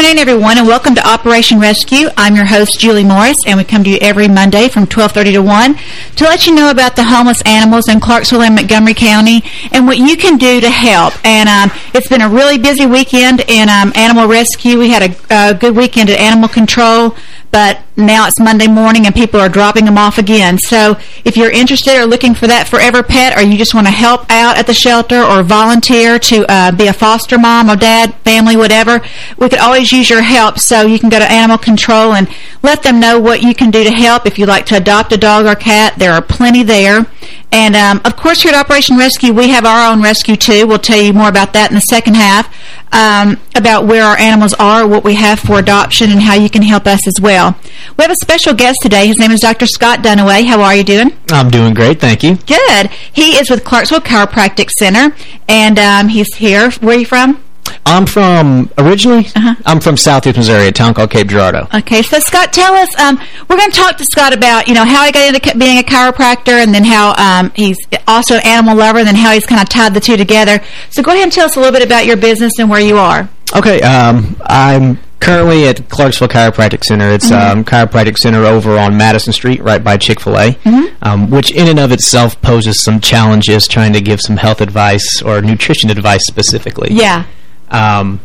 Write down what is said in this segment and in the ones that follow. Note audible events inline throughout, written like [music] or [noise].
Afternoon, everyone, and welcome to Operation Rescue. I'm your host, Julie Morris, and we come to you every Monday from 1230 to 1 to let you know about the homeless animals in Clarksville and Montgomery County and what you can do to help. And um, it's been a really busy weekend in um, animal rescue. We had a, a good weekend at Animal Control but now it's Monday morning and people are dropping them off again. So if you're interested or looking for that forever pet or you just want to help out at the shelter or volunteer to uh, be a foster mom or dad, family, whatever, we could always use your help. So you can go to Animal Control and let them know what you can do to help. If you'd like to adopt a dog or cat, there are plenty there. And, um, of course, here at Operation Rescue, we have our own rescue, too. We'll tell you more about that in the second half, um, about where our animals are, what we have for adoption, and how you can help us as well. We have a special guest today. His name is Dr. Scott Dunaway. How are you doing? I'm doing great, thank you. Good. He is with Clarksville Chiropractic Center, and um, he's here. Where are you from? I'm from, originally, uh -huh. I'm from southeast Missouri, a town called Cape Girardeau. Okay, so Scott, tell us, um, we're going to talk to Scott about, you know, how he got into being a chiropractor and then how um, he's also an animal lover and then how he's kind of tied the two together. So go ahead and tell us a little bit about your business and where you are. Okay, um, I'm currently at Clarksville Chiropractic Center. It's mm -hmm. um, chiropractic center over on Madison Street, right by Chick-fil-A, mm -hmm. um, which in and of itself poses some challenges trying to give some health advice or nutrition advice specifically. Yeah. Um,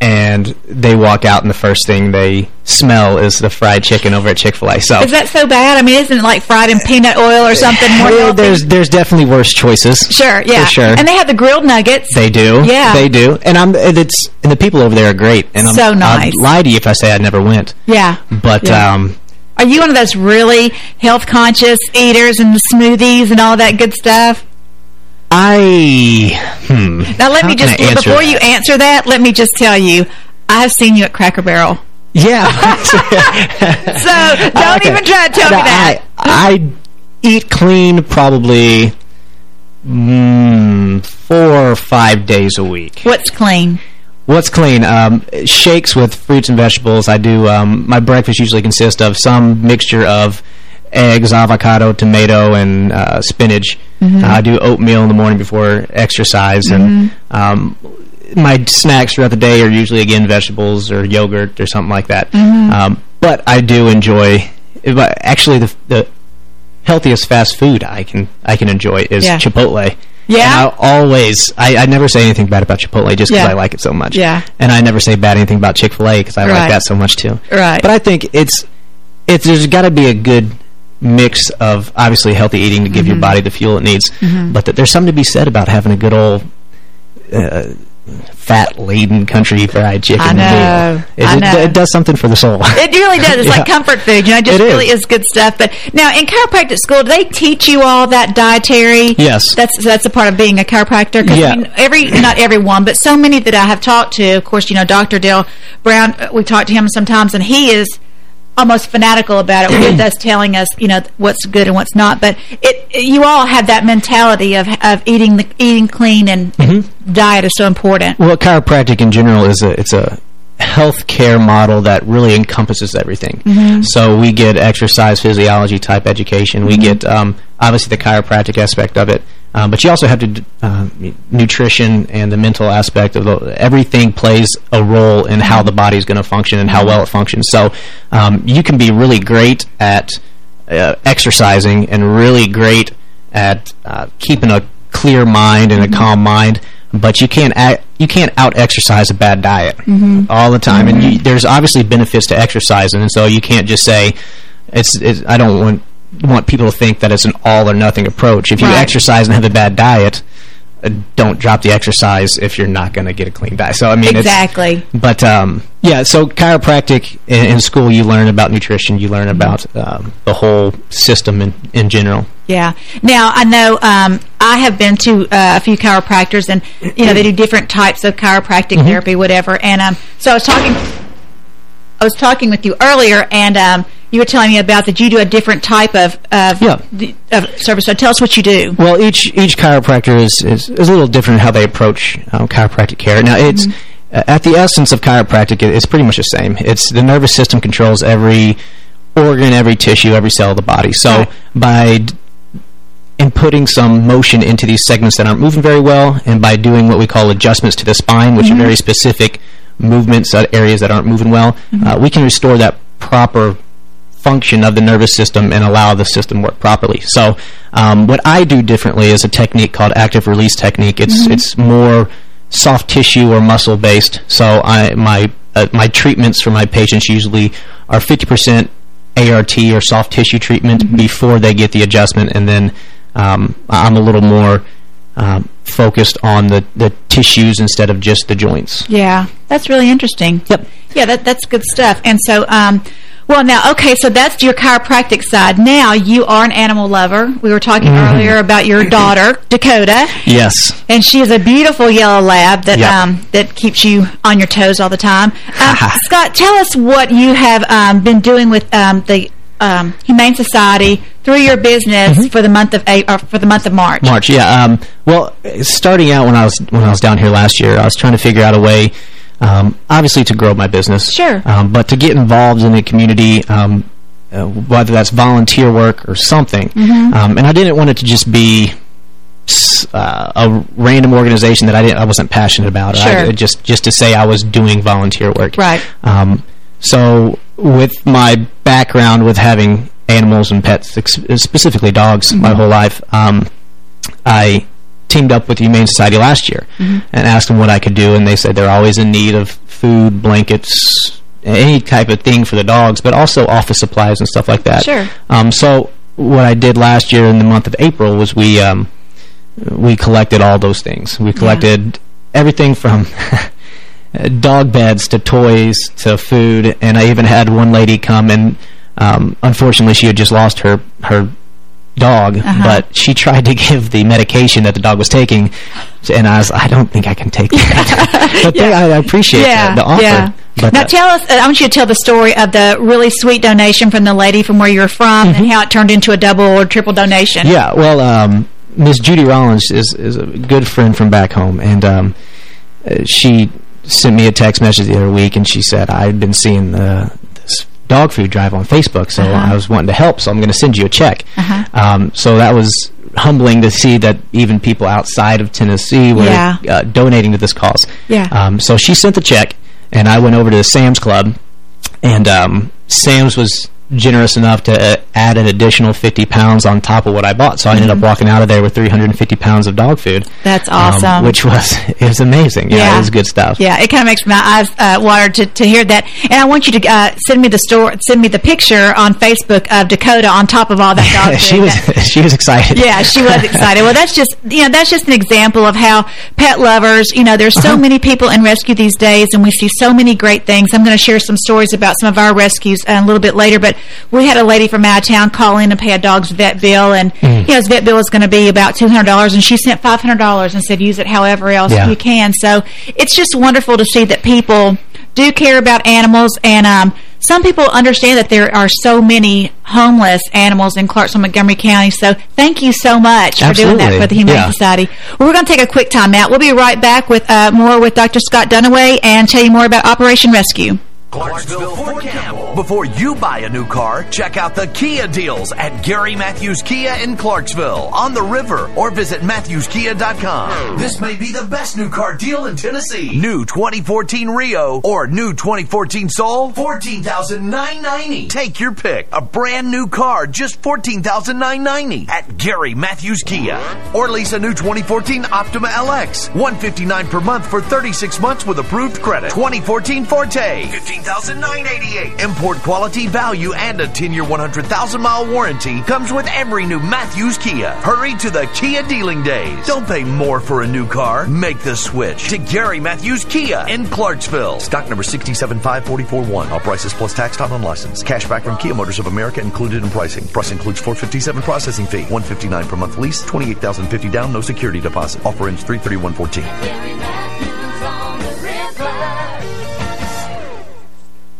and they walk out and the first thing they smell is the fried chicken over at Chick-fil-A. So Is that so bad? I mean, isn't it like fried in peanut oil or something more well, there's there's definitely worse choices. Sure, yeah. For sure. And they have the grilled nuggets. They do. Yeah. They do. And I'm it's and the people over there are great. And so I'm, nice. I'd lie to you if I say I never went. Yeah. But yeah. um are you one of those really health-conscious eaters and the smoothies and all that good stuff? I, hmm. Now, let me just, before that? you answer that, let me just tell you, I have seen you at Cracker Barrel. Yeah. [laughs] [laughs] so, don't okay. even try to tell me that. I, I eat clean probably mm, four or five days a week. What's clean? What's clean? Um, shakes with fruits and vegetables. I do, um, my breakfast usually consists of some mixture of eggs, avocado, tomato, and uh, spinach. Mm -hmm. uh, I do oatmeal in the morning before exercise, mm -hmm. and um, my snacks throughout the day are usually, again, vegetables or yogurt or something like that. Mm -hmm. um, but I do enjoy, actually, the, the healthiest fast food I can I can enjoy is yeah. Chipotle. Yeah. And I always, I, I never say anything bad about Chipotle just because yeah. I like it so much. Yeah. And I never say bad anything about Chick-fil-A because I right. like that so much too. Right. But I think it's, it's there's got to be a good mix of obviously healthy eating to give mm -hmm. your mm-hmm. body the fuel it needs, mm -hmm. but that there's something to be said about having a good old uh, fat-laden country fried chicken. I know. It, I know. It, it, does something for the soul. [laughs] It really does. It's [laughs] yeah. like comfort food. You know, it just it really is. is. good stuff. But now, in chiropractic school, do they teach you all that dietary? Yes. That's that's a part of being a chiropractor. Yeah. I mean, every not everyone, but so many that I have talked to. Of course, you know, Dr. Dale Brown. We talk to him sometimes, and he is almost fanatical about it with [clears throat] us telling us, you know, what's good and what's not. But it, you all have that mentality of of eating the eating clean and, mm -hmm. diet is so important. Well, chiropractic in general is a it's a healthcare model that really encompasses everything. Mm -hmm. So we get exercise physiology type education. We mm -hmm. get um, obviously the chiropractic aspect of it. Um, but you also have to uh, nutrition and the mental aspect of the, everything plays a role in how the body is going to function and how well it functions. So um, you can be really great at uh, exercising and really great at uh, keeping a clear mind and a mm -hmm. calm mind, but you can't act, you can't out exercise a bad diet mm -hmm. all the time. Mm -hmm. And you, mm-hmm. there's obviously benefits to exercising, and so you can't just say it's, it's I don't want want people to think that it's an all or nothing approach. If you right. exercise and have a bad diet, uh, don't drop the exercise if you're not going to get a clean diet. So I mean, exactly. but um, yeah, so chiropractic in, in, school, you learn about nutrition, you learn about um, the whole system in in general. Yeah. Now I know um, I have been to uh, a few chiropractors, and you know they do different types of chiropractic mm -hmm. therapy, whatever. And um, so I was talking, I was talking with you earlier, and um, you were telling me about that you do a different type of of, yeah. of service. So tell us what you do. Well, each each chiropractor is is, is a little different how they approach um, chiropractic care. Now, it's mm -hmm. Uh, at the essence of chiropractic, it's pretty much the same. It's the nervous system controls every organ, every tissue, every cell of the body. So right. by inputting some motion into these segments that aren't moving very well, and by doing what we call adjustments to the spine, which mm -hmm. are mm-hmm. very specific movements at areas that aren't moving well, mm -hmm. uh, we can restore that proper function of the nervous system and allow the system work properly. So um, what I do differently is a technique called active release technique. It's mm -hmm. it's more soft tissue or muscle based. So I my uh, my treatments for my patients usually are 50% ART or soft tissue treatment mm -hmm. before they get the adjustment, and then um, I'm a little more um, focused on the, the tissues instead of just the joints. Yeah, that's really interesting. Yep. Yeah, that that's good stuff. And so, um, well, now, okay, so that's your chiropractic side. Now, you are an animal lover. We were talking mm -hmm. earlier about your [clears throat] daughter, Dakota. Yes. And she is a beautiful yellow lab that yep. um, that keeps you on your toes all the time. [laughs] Um, Scott, tell us what you have um, been doing with um, the um, Humane Society through your business mm -hmm. for the month of April, for the month of March. March, yeah. Um, well, starting out when I was when I was down here last year, I was trying to figure out a way, um, obviously to grow my business, sure, um, but to get involved in the community. Um, uh, whether that's volunteer work or something, mm -hmm. and I didn't want it to just be uh, a random organization that I didn't, I wasn't passionate about. Sure. I, just just to say I was doing volunteer work. Right. Um, so with my background with having animals and pets, specifically dogs, mm -hmm. my whole life, um, I teamed up with the Humane Society last year mm -hmm. and asked them what I could do, and they said they're always in need of food, blankets, any type of thing for the dogs, but also office supplies and stuff like that. Sure. Um, so what I did last year in the month of April was we um, we collected all those things. We collected yeah. everything from [laughs] dog beds to toys to food, and I even had one lady come and um, unfortunately she had just lost her her dog, uh -huh. but she tried to give the medication that the dog was taking, and I was, I don't think I can take that. [laughs] but yeah. they, I appreciate yeah. the, the offer. Yeah. But now tell us, I want you to tell the story of the really sweet donation from the lady from where you're from mm -hmm. and mm-hmm. how it turned into a double or triple donation. Yeah, well, um, Miss Judy Rollins is, is a good friend from back home, and um, uh, she sent me a text message the other week, and she said, I've been seeing the, dog food drive on Facebook, so uh -huh. I was wanting to help, so I'm going to send you a check. Uh -huh. um, so that was humbling to see that even people outside of Tennessee were yeah. uh, donating to this cause. Yeah. Um, so she sent the check, and I went over to the Sam's Club, and um, Sam's was generous enough to uh, add an additional 50 pounds on top of what I bought. So I ended mm -hmm. up mm-hmm. walking out of there with 350 pounds of dog food. That's um, awesome. Um, which was, [laughs] it was amazing. Yeah, yeah, it was good stuff. Yeah, it kind of makes my eyes uh, water to, to hear that. And I want you to uh, send me the store, send me the picture on Facebook of Dakota on top of all that dog [laughs] food. she was, [laughs] she was excited. Yeah, she was excited. well, that's just, you know, that's just an example of how pet lovers, you know, there's so -huh. many people in rescue these days and we see so many great things. I'm going to share some stories about some of our rescues uh, a little bit later, but we had a lady from out of town call in and pay a dog's vet bill, and mm. you know his vet bill is going to be about two hundred dollars, and she sent five hundred dollars and said use it however else yeah. you can. So it's just wonderful to see that people do care about animals, and um, some people understand that there are so many homeless animals in Clarksville, Montgomery County. So thank you so much Absolutely. for doing that for the Humane yeah. Society. Well, we're going to take a quick time out. We'll be right back with uh, more with Dr. Scott Dunaway and tell you more about Operation Rescue. Clarksville, Fort Campbell. Before you buy a new car, check out the Kia deals at Gary Matthews Kia in Clarksville, on the river, or visit MatthewsKia.com. This may be the best new car deal in Tennessee. New 2014 Rio or new 2014 Soul, $14,990. Take your pick. A brand new car, just $14,990 at Gary Matthews Kia. Or lease a new 2014 Optima LX, 159 per month for 36 months with approved credit. 2014 Forte, 15 $14,988. Import quality, value, and a 10-year, 100,000-mile warranty comes with every new Matthews Kia. Hurry to the Kia dealing days. Don't pay more for a new car. Make the switch to Gary Matthews Kia in Clarksville. Stock number 6754441. All prices plus tax, time on license. Cash back from Kia Motors of America included in pricing. Price includes 457 processing fee, 159 per month lease, 28,050 down, no security deposit. Offer ends 33114.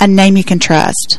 a name you can trust.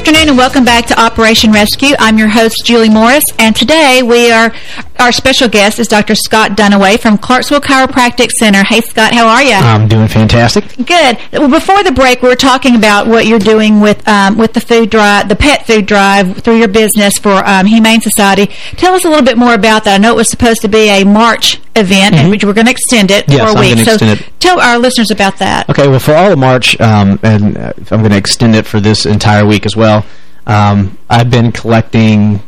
Afternoon and welcome back to Operation Rescue. I'm your host, Julie Morris, and today we are, our special guest is Dr. Scott Dunaway from Clarksville Chiropractic Center. Hey, Scott, how are you? I'm doing fantastic. Good. Well, before the break, we were talking about what you're doing with um, with the food drive, the pet food drive through your business for um, Humane Society. Tell us a little bit more about that. I know it was supposed to be a March event, Mhm. and we're going to extend it Yes, for a I'm week. so extend it. Tell our listeners about that. Okay, well, for all of March, um, and uh, I'm going to extend it for this entire week as well, um, I've been collecting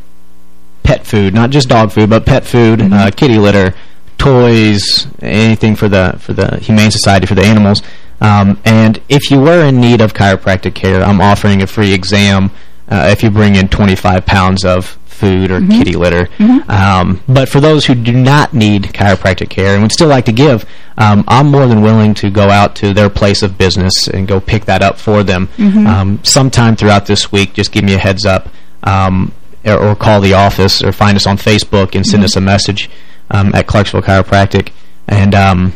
pet food, not just dog food, but pet food, uh, kitty litter, toys, anything for the for the Humane Society for the animals. Um, and if you were in need of chiropractic care, I'm offering a free exam uh, if you bring in 25 pounds of food or kitty litter. Um, but for those who do not need chiropractic care and would still like to give, um, I'm more than willing to go out to their place of business and go pick that up for them. Um, sometime throughout this week, just give me a heads up um, or, or call the office or find us on Facebook and send us a message um, at Clarksville Chiropractic. And um,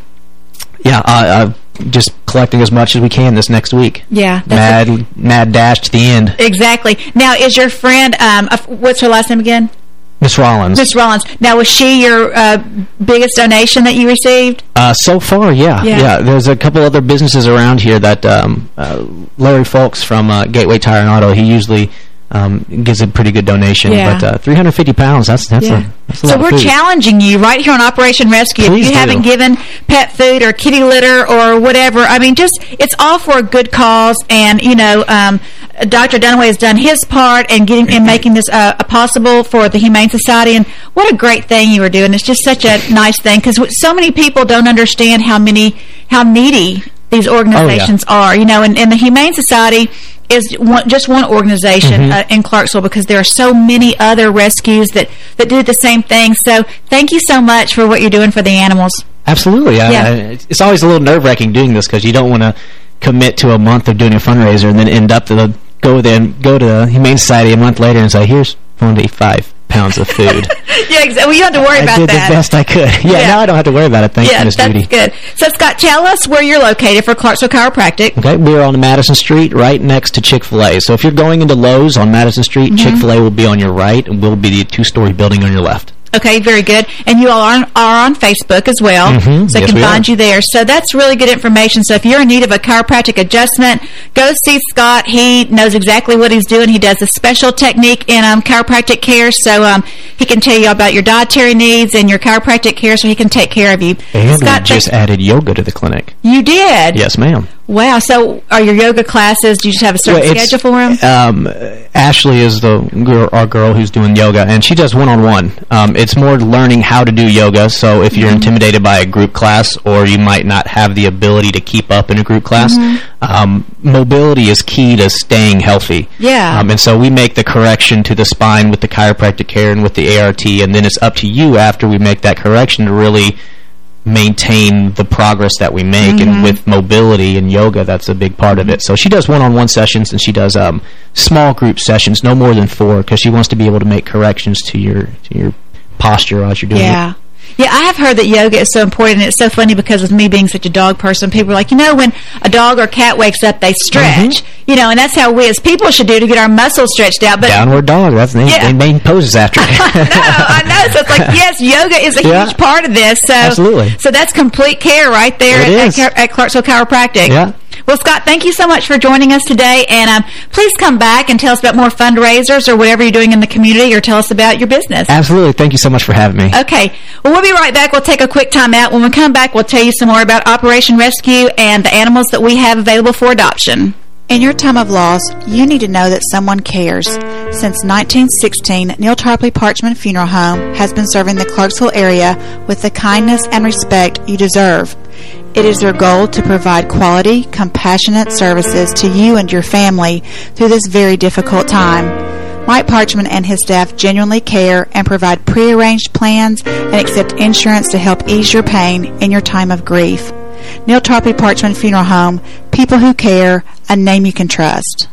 yeah, uh, uh, just collecting as much as we can this next week. Yeah, Mad, mad dash to the end. Exactly. Now, is your friend, um, uh, what's her last name again? Miss Rollins. Miss Rollins. Now, was she your uh, biggest donation that you received? Uh, so far, yeah. Yeah. There's a couple other businesses around here that um, uh, Larry Folks from uh, Gateway Tire and Auto, he usually um, gives a pretty good donation. Yeah. But uh, 350 pounds, that's that's a, that's a So we're challenging you right here on Operation Rescue. Please if you do. haven't given pet food or kitty litter or whatever, I mean, just it's all for a good cause. And you know, um, Dr. Dunaway has done his part in getting and making this uh, possible for the Humane Society. And what a great thing you are doing! It's just such a nice thing because so many people don't understand how many how needy these organizations are. You know, and, and the Humane Society is one, just one organization Mm-hmm. uh, in Clarksville because there are so many other rescues that, that do the same thing. So thank you so much for what you're doing for the animals. Absolutely. Yeah. I- it's always a little nerve-wracking doing this because you don't want to commit to a month of doing a fundraiser and then end up to the, go then go to the Humane Society a month later and say, here's 25 pounds of food. [laughs] yeah, exactly. Well, you don't have to worry I about did that. the best I could. Yeah, [laughs] Yeah. now I don't have to worry about it. Thanks yeah, Miss that's Judy. good. So, Scott, tell us where you're located for Clarksville Chiropractic. Okay, we're on Madison Street, right next to Chick-fil-A. So if you're going into Lowe's on Madison Street, Mm-hmm. Chick-fil-A will be on your right, and we'll be the two-story building on your left. Okay, very good. And you all are on, are on Facebook as well, Mhm, so they yes, can we find are. you there. So that's really good information. So if you're in need of a chiropractic adjustment, go see Scott. He knows exactly what he's doing. He does a special technique in um, chiropractic care, so um, he can tell you about your dietary needs and your chiropractic care, so he can take care of you. And Scott, just added yoga to the clinic. you did. Yes, ma'am. Wow. So are your yoga classes? Do you just have a certain Well, schedule for them? Um, Ashley is the girl, our girl who's doing yoga, and she does one-on-one. Um, it's more learning how to do yoga. So if you're intimidated by a group class, or you might not have the ability to keep up in a group class, Mm-hmm. um, mobility is key to staying healthy. Yeah. Um, and so we make the correction to the spine with the chiropractic care and with the ART, and then it's up to you after we make that correction to really maintain the progress that we make Mm-hmm. and with mobility and yoga that's a big part of it so she does one-on-one sessions and she does um, small group sessions no more than four because she wants to be able to make corrections to your to your posture as you're doing Yeah. it Yeah, I have heard that yoga is so important. and It's so funny because of me being such a dog person. People are like, you know, when a dog or cat wakes up, they stretch. Mm-hmm. You know, and that's how we as people should do to get our muscles stretched out. But downward dog that's the Yeah. main poses after it. [laughs] no, I know. So it's like, [laughs] yes, yoga is a Yeah. huge part of this. So, Absolutely. So that's complete care right there at, at, at Clarksville Chiropractic. Yeah. Well, Scott, thank you so much for joining us today. And um, please come back and tell us about more fundraisers or whatever you're doing in the community or tell us about your business. Absolutely. Thank you so much for having me. Okay. Well, we'll be right back. We'll take a quick time out. When we come back, we'll tell you some more about Operation Rescue and the animals that we have available for adoption. In your time of loss, you need to know that someone cares. Since 1916, Neal Tarpley Parchman Funeral Home has been serving the Clarksville area with the kindness and respect you deserve. It is their goal to provide quality, compassionate services to you and your family through this very difficult time. Mike Parchman and his staff genuinely care and provide prearranged plans and accept insurance to help ease your pain in your time of grief. Neal Tarpley Parchman Funeral Home, people who care, a name you can trust.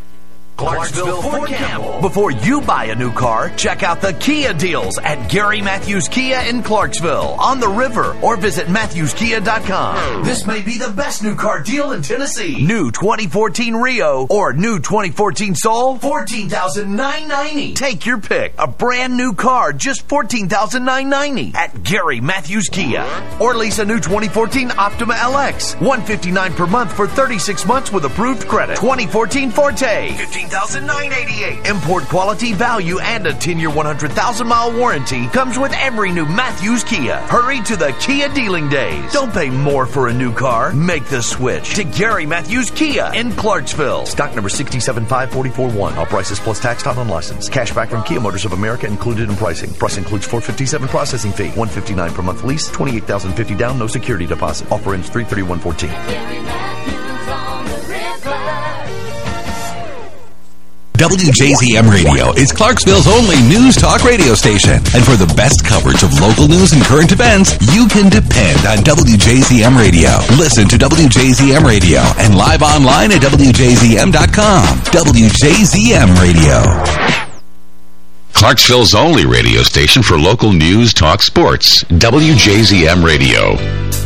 Clarksville Fort Campbell. Before you buy a new car, check out the Kia deals at Gary Matthews Kia in Clarksville, on the river, or visit MatthewsKia.com. This may be the best new car deal in Tennessee. New 2014 Rio or new 2014 Soul, $14,990. Take your pick. A brand new car, just $14,990 at Gary Matthews Kia. Or lease a new 2014 Optima LX, 159 per month for 36 months with approved credit. 2014 Forte, $15,988. Import quality, value, and a 10-year, 100,000-mile warranty comes with every new Matthews Kia. Hurry to the Kia dealing days. Don't pay more for a new car. Make the switch to Gary Matthews Kia in Clarksville. Stock number 6754441. All prices plus tax, time on license. Cash back from Kia Motors of America included in pricing. Price includes 457 processing fee, 159 per month lease, 28,050 down, no security deposit. Offer ends 33114. WJZM Radio is Clarksville's only news talk radio station. And for the best coverage of local news and current events, you can depend on WJZM Radio. Listen to WJZM Radio and live online at WJZM.com. WJZM Radio. Clarksville's only radio station for local news, talk, sports. WJZM Radio.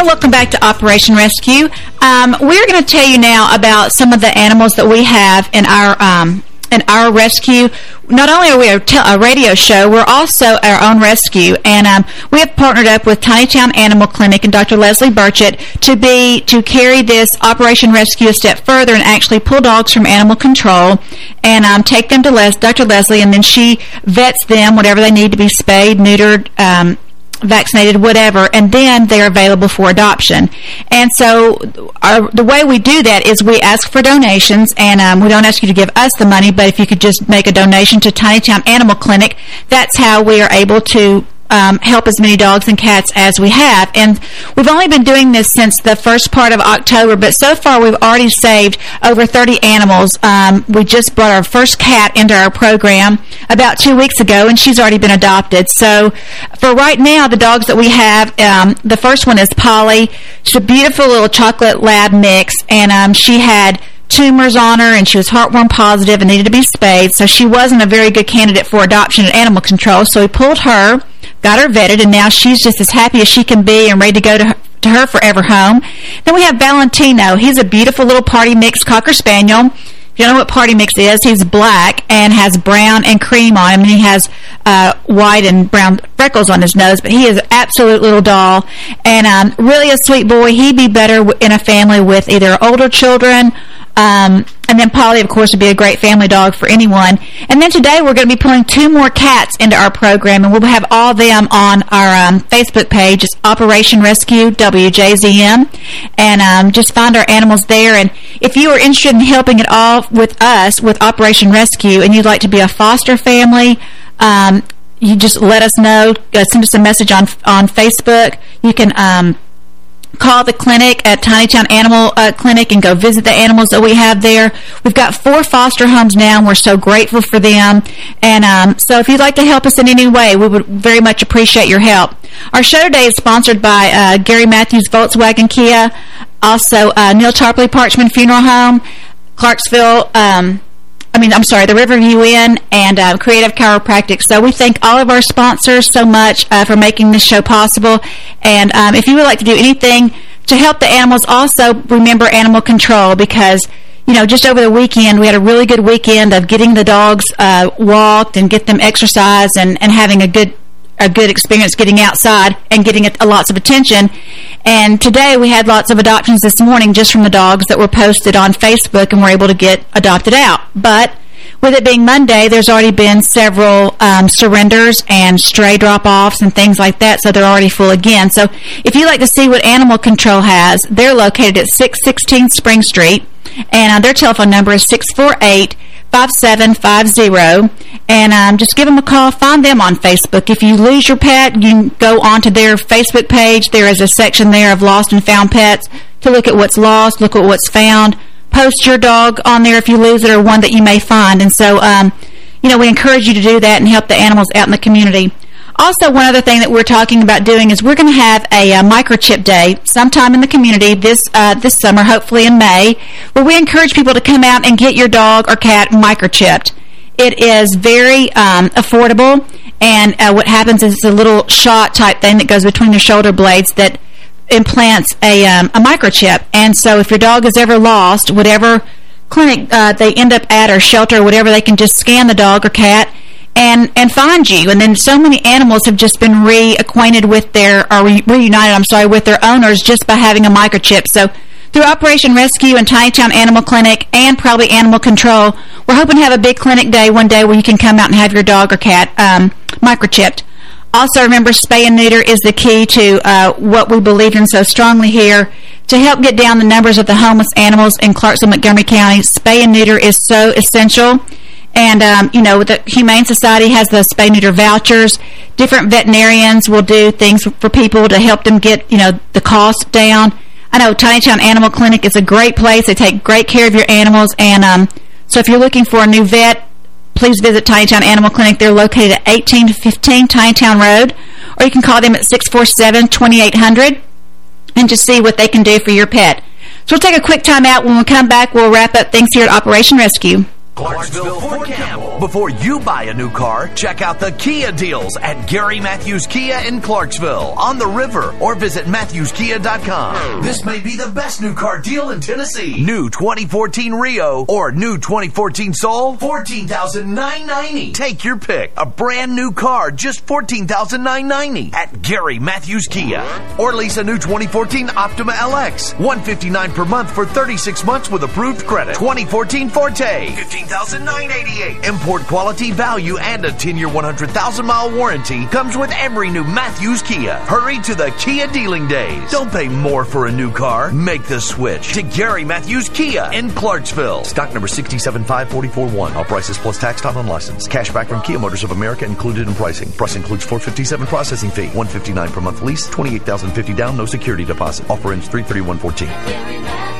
And welcome back to Operation Rescue. Um, we're going to tell you now about some of the animals that we have in our um, in our rescue. Not only are we a, a, radio show, we're also our own rescue, and um, we have partnered up with Tiny Town Animal Clinic and Dr. Leslie Burchett to be to carry this Operation Rescue a step further and actually pull dogs from animal control and um, take them to Les Dr. Leslie, and then she vets them whatever they need to be spayed, neutered, um, vaccinated, whatever, and then they're available for adoption. And so our, the way we do that is we ask for donations, and um, we don't ask you to give us the money, but if you could just make a donation to Tiny Town Animal Clinic, that's how we are able to um, help as many dogs and cats as we have. And we've only been doing this since the first part of October, but so far we've already saved over 30 animals. Um, we just brought our first cat into our program about two weeks ago, and she's already been adopted. So for right now, the dogs that we have, um, the first one is Polly. She's a beautiful little chocolate lab mix, and um, she had tumors on her and she was heartworm positive and needed to be spayed so she wasn't a very good candidate for adoption at animal control so we pulled her got her vetted, and now she's just as happy as she can be and ready to go to her, to her forever home. Then we have Valentino. He's a beautiful little party mix Cocker Spaniel. If you know what party mix is, he's black and has brown and cream on him, and he has uh, white and brown freckles on his nose, but he is an absolute little doll and um, really a sweet boy. He'd be better in a family with either older children um, and then Polly, of course, would be a great family dog for anyone. And then today we're going to be pulling two more cats into our program, and we'll have all them on our um, Facebook page. It's Operation Rescue WJZM, and um, just find our animals there. And if you are interested in helping at all with us with Operation Rescue, and you'd like to be a foster family, um, you just let us know. Uh, send us a message on on Facebook. You can um, call the clinic at Tiny Town Animal uh, Clinic and go visit the animals that we have there. We've got four foster homes now, and we're so grateful for them. And um, so if you'd like to help us in any way, we would very much appreciate your help. Our show today is sponsored by uh, Gary Matthews Volkswagen Kia, also uh, Neal Tarpley Parchman Funeral Home, Clarksville... Um, I mean, I'm sorry, the Riverview Inn and uh, Creative Chiropractic. So we thank all of our sponsors so much uh, for making this show possible. And um, if you would like to do anything to help the animals, also remember animal control because you know, just over the weekend, we had a really good weekend of getting the dogs uh, walked and get them exercise and, and having a good a good experience getting outside and getting a, a lots of attention. And today we had lots of adoptions this morning just from the dogs that were posted on Facebook and were able to get adopted out. But with it being Monday, there's already been several um, surrenders and stray drop-offs and things like that, so they're already full again. So if you'd like to see what Animal Control has, they're located at 616 Spring Street, and uh, their telephone number is 648 5750 and um, just give them a call. Find them on Facebook. If you lose your pet, you go onto their Facebook page. There is a section there of lost and found pets to look at what's lost, look at what's found, post your dog on there if you lose it or one that you may find. And so, um, you know, we encourage you to do that and help the animals out in the community. Also, one other thing that we're talking about doing is we're going to have a, a, microchip day sometime in the community this uh, this summer, hopefully in May, where we encourage people to come out and get your dog or cat microchipped. It is very um, affordable, and uh, what happens is it's a little shot type thing that goes between the shoulder blades that implants a, um, a microchip. And so if your dog is ever lost, whatever clinic uh, they end up at or shelter or whatever, they can just scan the dog or cat and and find you. And then so many animals have just been reacquainted with their, or re reunited, I'm sorry, with their owners just by having a microchip. So through Operation Rescue and Tiny Town Animal Clinic and probably Animal Control, we're hoping to have a big clinic day one day where you can come out and have your dog or cat um, microchipped. Also, remember, spay and neuter is the key to uh, what we believe in so strongly here. To help get down the numbers of the homeless animals in Clarksville, Montgomery County, spay and neuter is so essential. And, um, you know, the Humane Society has the spay-neuter vouchers. Different veterinarians will do things for people to help them get, you know, the cost down. I know Tiny Town Animal Clinic is a great place. They take great care of your animals. And um, so if you're looking for a new vet, please visit Tiny Town Animal Clinic. They're located at 1815 Tiny Town Road, or you can call them at 647-2800 and just see what they can do for your pet. So we'll take a quick time out. When we come back, we'll wrap up things here at Operation Rescue. Clarksville, Fort Campbell. Before you buy a new car, check out the Kia deals at Gary Matthews Kia in Clarksville, on the river, or visit MatthewsKia.com. This may be the best new car deal in Tennessee. New 2014 Rio or new 2014 Soul, $14,990. Take your pick. A brand new car, just $14,990 at Gary Matthews Kia. Or lease a new 2014 Optima LX, 159 per month for 36 months with approved credit. 2014 Forte, 15 $988. Import quality value and a 10 year 100,000 mile warranty comes with every new Matthews Kia. Hurry to the Kia dealing days. Don't pay more for a new car. Make the switch to Gary Matthews Kia in Clarksville. Stock number 6754441. All prices plus tax, time on license. Cash back from Kia Motors of America included in pricing. Price includes 457 processing fee, 159 per month lease, 28,050 down, no security deposit. Offer ends 33114.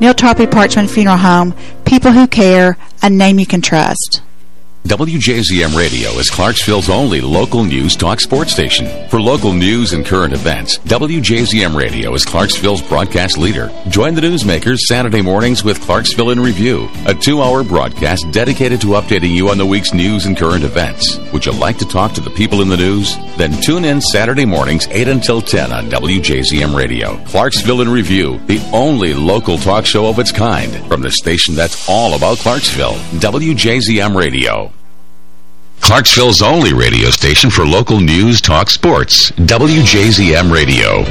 Neal Tarpley Parchman Funeral Home, people who care, a name you can trust. WJZM Radio is Clarksville's only local news talk sports station. For local news and current events, WJZM Radio is Clarksville's broadcast leader. Join the newsmakers Saturday mornings with Clarksville in Review, a two-hour broadcast dedicated to updating you on the week's news and current events. Would you like to talk to the people in the news? Then tune in Saturday mornings 8 until 10 on WJZM Radio. Clarksville in Review, the only local talk show of its kind from the station that's all about Clarksville, WJZM Radio. Clarksville's only radio station for local news, talk, sports. WJZM Radio.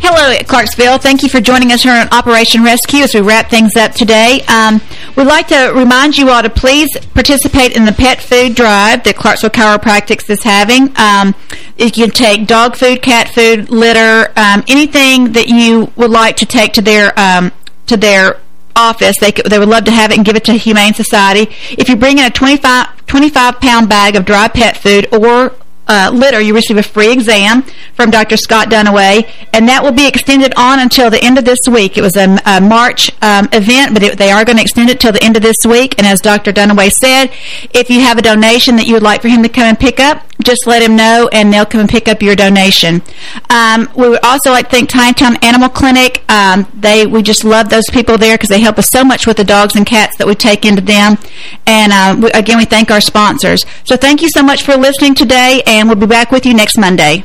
Hello, Clarksville. Thank you for joining us here on Operation Rescue as we wrap things up today. Um, we'd like to remind you all to please participate in the pet food drive that Clarksville Chiropractics is having. Um, you can take dog food, cat food, litter, um, anything that you would like to take to their um, to their office. They, they would love to have it and give it to Humane Society. If you bring in a 25, 25 pound bag of dry pet food or uh, litter, you receive a free exam from Dr. Scott Dunaway, and that will be extended on until the end of this week. It was a, a March um, event, but it, they are going to extend it till the end of this week. And as Dr. Dunaway said, if you have a donation that you would like for him to come and pick up, just let him know, and they'll come and pick up your donation. Um, we would also like to thank Tiny Town Animal Clinic. Um, they We just love those people there because they help us so much with the dogs and cats that we take into them. And uh, we, again, we thank our sponsors. So thank you so much for listening today, and we'll be back with you next Monday.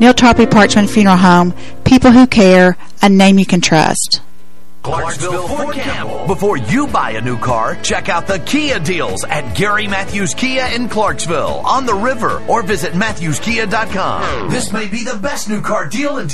Neal Tarpley Parchman Funeral Home, people who care, a name you can trust. Clarksville Fort Campbell. Before you buy a new car, check out the Kia deals at Gary Matthews Kia in Clarksville on the river or visit MatthewsKia.com. This may be the best new car deal in Tennessee.